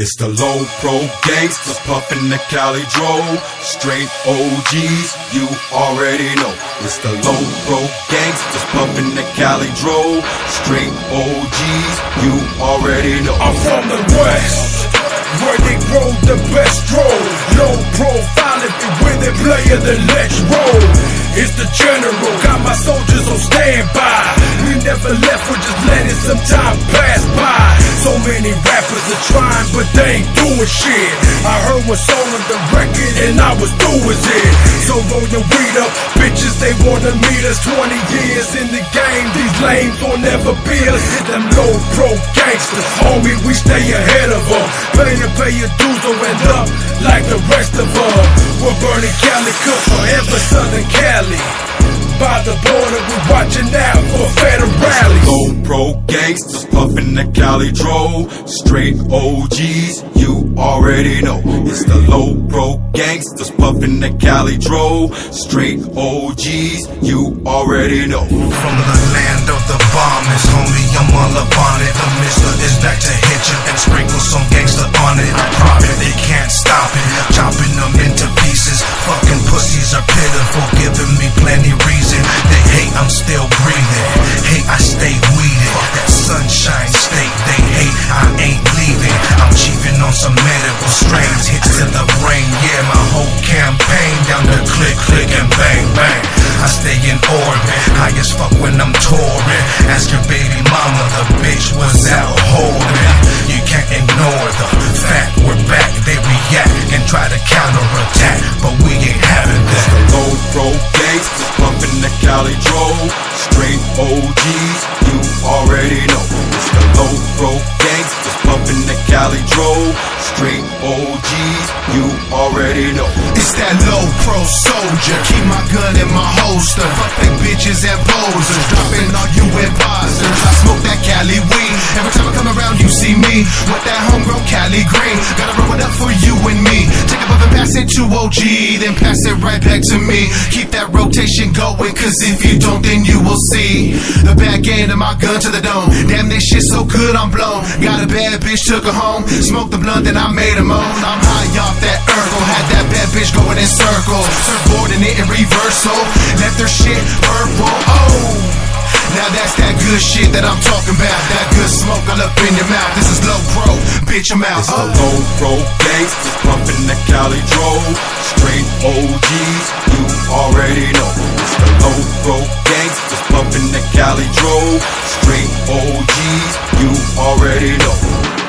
It's the low pro gangsters puffin' the Cali Dro. Straight OGs, you already know. It's the low pro gangsters puffin' the Cali Dro. Straight OGs, you already know. I'm from the west, where they grow the best dro. Low profile, if you with it, player, then let's roll. It's the general, got my soldiers on standby. We never left, we're just letting some time pass by. So many rappers are trying, but they ain't doing shit. I heard what's on the record, and I was with it. So roll your weed up, bitches, they wanna meet us. 20 years in the game, these lames will never be us. Them low pro gangsters, homie, we stay ahead of them. Pay to pay your dues or end up like the rest of them. We're burning Cali, cook forever, Southern Cali. By the border, we're watching out for federal rallies. Low pro puffin' the Cali Dro. Straight OGs, you already know. It's the low pro gangsters puffin' the Cali Dro. Straight OGs, you already know. From the land of the bombers, homie, I'm all up on it. The mister is back to hit you and sprinkle some gangster down to click, click, and bang, bang. I stay in orbit, high as fuck when I'm touring. Ask your baby mama, the bitch was out holding. You can't ignore the fact we're back. They react and try to counterattack, but we ain't having that. the low pro gangsters puffin' the Cali Dro. Straight OGs, you already know. It's the low pro gangsters the Cali Dro. Straight OGs, you already know. It's that low pro soldier. Keep my gun in my holster. Fuck fake bitches and posers. Dropping all you imposters. I smoke that Cali weed. Every time I come around, you see me with that homegrown Cali green. OG, then pass it right back to me. Keep that rotation going, cause if you don't, then you will see the back end of my gun to the dome. Damn, this shit so good, I'm blown. Got a bad bitch, took her home. Smoked the blunt, then I made her moan. I'm high off that Urkel. Had that bad bitch going in circles. Surfboarding it in reversal. Left her shit purple. Oh. Now that's that good shit that I'm talking about. That good smoke all up in your mouth. This is low pro, bitch. I'm out. It's the low pro gangsters pumping the Cali Dro. Straight OGs, you already know. It's the low pro gangsters pumping the Cali Dro. Straight OGs, you already know.